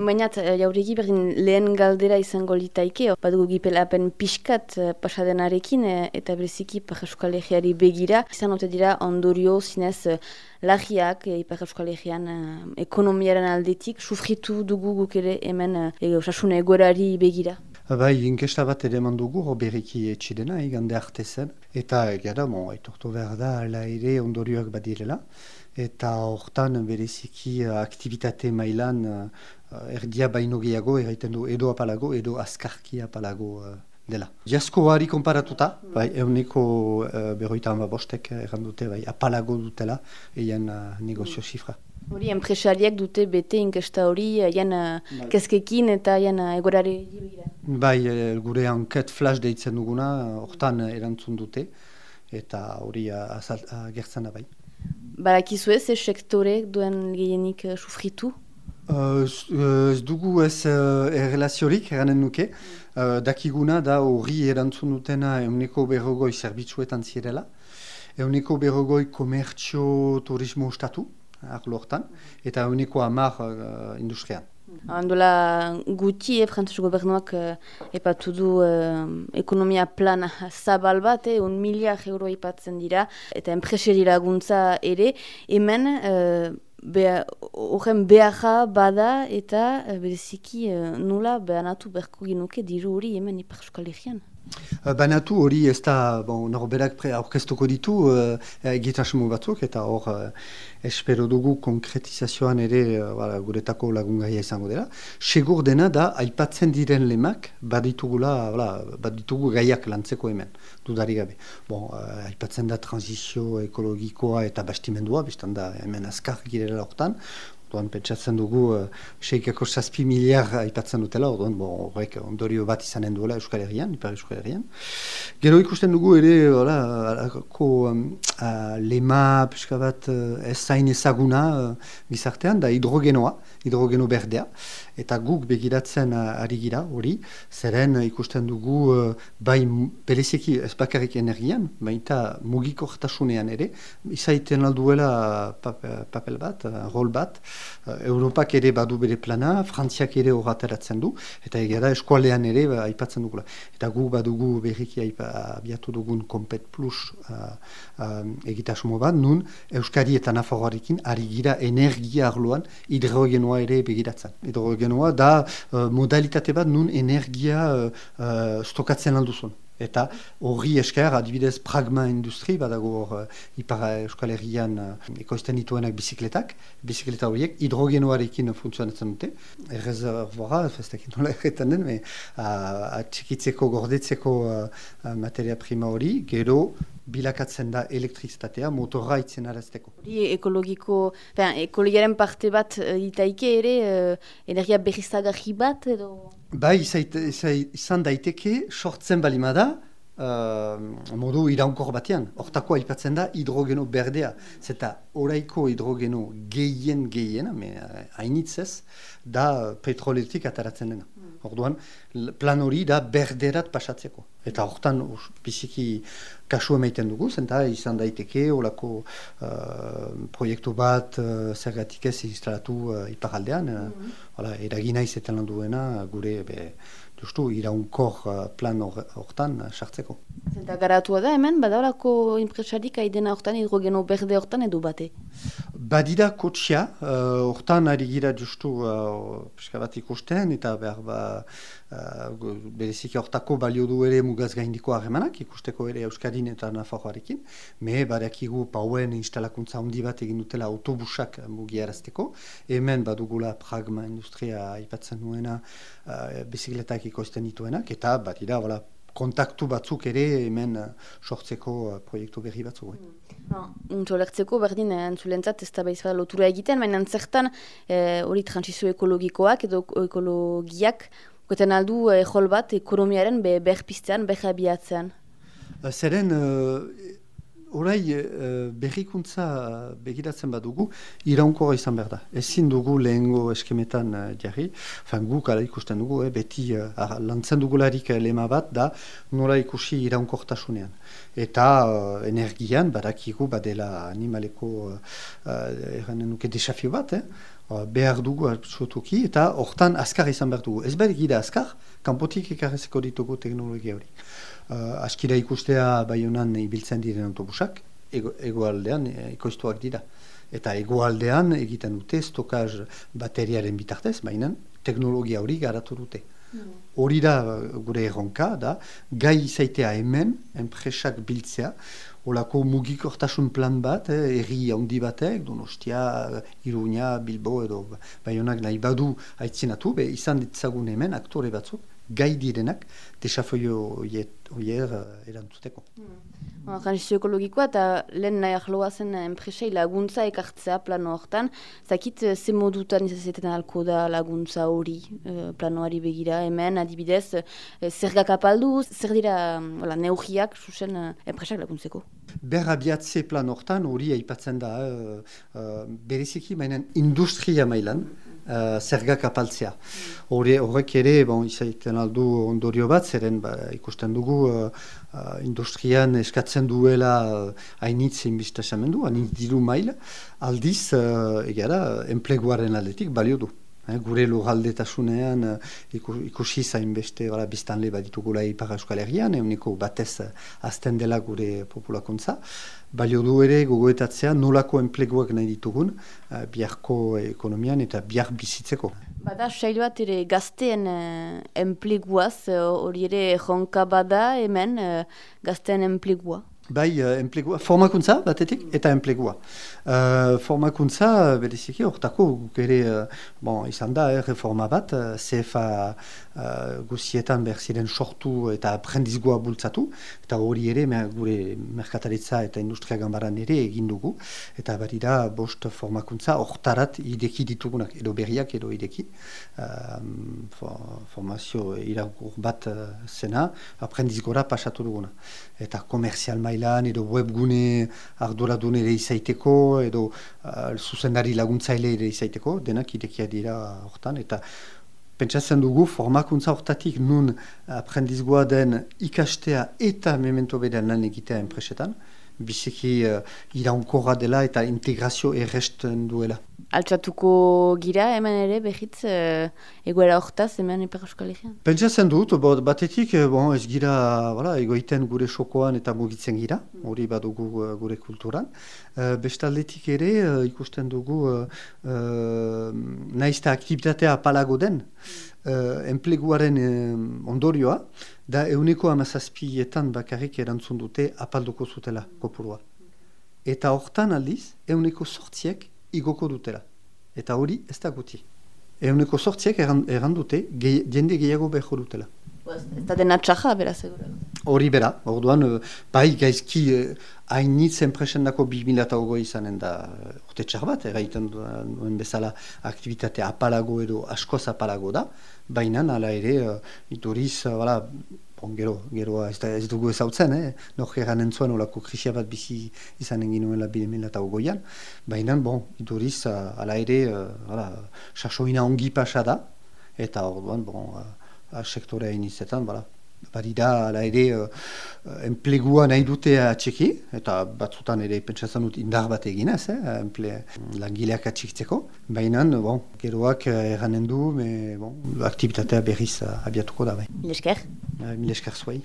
Baina, jauregi berdin lehen galdera izango litaike, badugu gipelapen pixkat pasadenarekin eta bereziki Euskal begira. Izan ote dira ondorio zinez lagiak Ipar Euskal Herrian ekonomiaren aldetik, sufritu dugu guk ere hemen osasun egorari begira. Bai, inkesta bat ere mandugu, berriki etxidena, igande arte zen. Eta gara, bon, aitortu behar da, ala ere ondorioak badirela. Eta hortan bereziki aktivitate mailan erdia baino gehiago, erraiten du edo apalago, edo askarki apalago dela. Jasko hari konparatuta, bai, euneko uh, berroita hama bostek errandute, bai, apalago dutela, eien uh, negozio zifra. Hori, enpresariak dute bete inkesta hori, haien bai. kezkekin eta haien egorari dira. Bai, eh, gure anket flash deitzen duguna, hortan erantzun dute, eta hori agertzen da bai. Barakizu ez, ez duen gehienik uh, sufritu? Uh, ez dugu ez uh, errelaziorik, eranen nuke. Uh, dakiguna da hori erantzun dutena euneko berrogoi zerbitzuetan zirela. Euneko berrogoi komertzio turismo ustatu arlo hortan, eta uniko amar uh, industrian. Handola guti, eh, frantzuz gobernuak eh, epatu du eh, ekonomia plan zabal bat, eh, un miliar euro ipatzen dira, eta enpreseri laguntza ere, hemen eh, horren beharra bada eta eh, bereziki eh, nula behanatu berko ginuke diru hori hemen ipar Uh, banatu hori ez da, bon, norberak pre aurkeztuko ditu uh, egitasmo batzuk eta hor uh, espero dugu konkretizazioan ere uh, guretako lagungaia izango dela. Segur dena da, aipatzen diren lemak baditugula, baditugu gaiak lantzeko hemen, dudari gabe. Bon, uh, aipatzen da transizio ekologikoa eta bastimendua, biztan da hemen azkar girela hortan, Orduan, pentsatzen dugu, uh, seikako saspi miliar aipatzen dutela, orduan, horrek ondorio bat izanen duela Euskal Herrian, Ipar Euskal Herrian. Gero ikusten dugu ere, hola, alako um, uh, lema, pixka bat, uh, ez zain ezaguna uh, gizartean, da hidrogenoa, hidrogeno berdea, eta guk begiratzen uh, ari gira hori, zeren uh, ikusten dugu uh, bai berezeki ez bakarrik energian, baita mugiko ere, izaiten alduela papel bat, rol bat, Europak ere badu bere plana, Frantziak ere horretaratzen du, eta egera eskualean ere ba, aipatzen dugula. Eta gu badugu berriki abiatu dugun Kompet Plus uh, uh, egitasmo bat, nun Euskari eta Nafarroarekin ari gira energia arloan hidrogenoa ere begiratzen. Hidrogenoa da uh, modalitate bat nun energia uh, uh, stokatzen alduzun. Eta horri esker, adibidez pragma industri, badago hor uh, ipara euskal herrian uh, ekoizten dituenak bizikletak, bizikleta horiek hidrogenoarekin funtzionatzen dute. Errezervoara, festekin nola erretan den, uh, atxikitzeko, gordetzeko uh, materia prima hori, gero bilakatzen da elektrizitatea motorra itzen arazteko. Hori ekologiko, ben, ekologiaren parte bat uh, itaike ere, uh, energia berriztagarri bat edo? Bai, izan daiteke, sortzen balimada, uh, modu iraunkor batean. Hortako aipatzen da hidrogeno berdea. Zeta oraiko hidrogeno gehien gehien, hainitzez, da petroletik ataratzen dena. Orduan, plan hori da berderat pasatzeko. Eta hortan, biziki kasu emaiten dugu, zenta izan daiteke, olako uh, proiektu bat uh, zergatik ez instalatu uh, iparaldean, mm -hmm. eragina izetan lan duena, gure be, justu iraunkor uh, plan hortan uh, sartzeko. Zenta garatua da hemen, badaurako impresarik aidena hortan hidrogeno berde hortan edu bate? Badida kotxia, uh, hortan ari gira justu uh, bat ikusten, eta behar ba, uh, bereziki hortako balio du ere mugaz gaindiko harremanak, ikusteko ere Euskadin eta Nafarroarekin, me badakigu pauen instalakuntza handi bat egin dutela autobusak mugiarazteko, hemen badugula pragma industria aipatzen nuena uh, bizikletak ikoizten dituenak, eta bat ira, wala, kontaktu batzuk ere hemen uh, sortzeko uh, proiektu berri batzuk. Mm. No, Untso lertzeko berdin eh, entzulentzat ez da behizbara lotura egiten, baina zertan eh, hori eh, transizio ekologikoak edo ekologiak goten aldu eh, bat ekonomiaren be, berpiztean, berrabiatzean. Zeren, uh, Horai, uh, berrikuntza begiratzen badugu, iraunkorra izan behar da. Ezin dugu lehengo eskemetan uh, jarri, fan guk ala ikusten dugu, eh, beti uh, lantzen dugularik lema bat da, nola ikusi iraunkortasunean. Eta uh, energian, badakigu badela animaleko uh, erranen nuke desafio bat, eh? Behar dugu sotuki eta hortan azkar izan behar dugu. Ez behar gira azkar, kanpotik ekarrezeko ditugu teknologia hori. Uh, askira ikustea bai honan ibiltzen diren autobusak, egoaldean ego ekoiztuak dira. Eta egoaldean egiten dute stokaz bateriaren bitartez, baina teknologia hori garatu dute. Hori da gure erronka, da, gai izaitea hemen, enpresak biltzea, olako mugikortasun plan bat, eh, erri handi batek, donostia, iruña, bilbo edo, bai honak nahi badu haitzinatu, be izan ditzagun hemen aktore batzuk, gai direnak, desafoio oier uh, erantzuteko. Mm. Transizio ekologikoa eta lehen nahi ahloa zen enpresei laguntza ekartzea plano hortan. Zakit, eh, ze modutan izazetan alko da laguntza hori uh, planoari begira, hemen adibidez, uh, zergak apaldu, zer dira uh, neugiak susen enpresak laguntzeko? Berra biatze plan hortan hori aipatzen da, uh, bereziki mainen industria mailan, uh, zergak apaltzea. Horrek ere, bon, izaiten aldu ondorio bat, zeren ba, ikusten dugu uh, uh, industrian eskatzen duela hainitz uh, inbistazamendu, hainitz diru mail, aldiz, uh, egara, enpleguaren aldetik balio du. Eh, gure lurraldetasunean uh, ikusi zain beste bara, biztanle bat ditugula ipar euskal herrian, euniko batez azten dela gure populakuntza. Balio du ere gogoetatzea nolako enpleguak nahi ditugun uh, biharko ekonomian eta bihar bizitzeko. Bada, sail bat ere gazteen enpleguaz, hori ere jonka bada hemen gazteen enplegua. Bai, uh, enplegua, formakuntza batetik eta enplegua. Uh, formakuntza, bereziki, hortako uh, bon, izan da, eh, reforma bat, CFA uh, guzietan behar ziren sortu eta aprendizgoa bultzatu, eta hori ere, gure merkataritza eta industria gambaran ere egin dugu, eta bari da, bost formakuntza hortarat ideki ditugunak, edo berriak edo ideki. Uh, for, formazio iragur bat zena, aprendizgora pasatu duguna. Eta komerzial mailan edo webgune arduradun ere izaiteko edo uh, zuzendari laguntzaile ere izaiteko, denak idekia dira hortan eta pentsatzen dugu formakuntza hortatik nun aprendizgoa den ikastea eta memento bedean lan egitea enpresetan, biziki uh, iraunkorra dela eta integrazio erresten duela. Altsatuko gira hemen ere behitz uh, egoera hortaz hemen Ipar Euskal Herrian? Pentsatzen dut, batetik eh, bon, ez gira voilà, egoiten gure sokoan eta mugitzen gira, hori badugu uh, gure kulturan. Uh, bestaldetik ere ikusten dugu uh, nahizta aktivitatea palago den, uh, enpleguaren ondorioa, da euneko amazazpietan bakarrik erantzun dute apalduko zutela kopurua. Eta hortan aldiz, euneko sortziek igoko dutela. Eta hori ez da guti. Euneko sortziek erran dute, jende gehiago behar dutela. Ez da dena txaja, beraz, Hori bera, orduan, uh, bai gaizki uh, hainitz enpresen dako eta izanen da uh, urte txar bat, erraiten duen bezala aktivitate apalago edo askoz apalago da, baina ala ere, uh, ituriz, uh, bon, gero, gero ez, da, ez dugu ezautzen, eh? nok eran entzuen olako krisia bat bizi izan egin nuela bide eta ogoian, baina, bon, ituriz, uh, ala ere, uh, sasoina ongi pasa eta orduan, bon, sektorea inizetan, bala, bari da, ala ere, uh, enplegua nahi dute atxeki, eta batzutan ere pentsatzen dut indar bat eginez, eh, enple, langileak atxikitzeko. Baina, bon, geroak erranen du, me, bon, aktivitatea berriz abiatuko da bai. Mil esker? Mil esker zuai.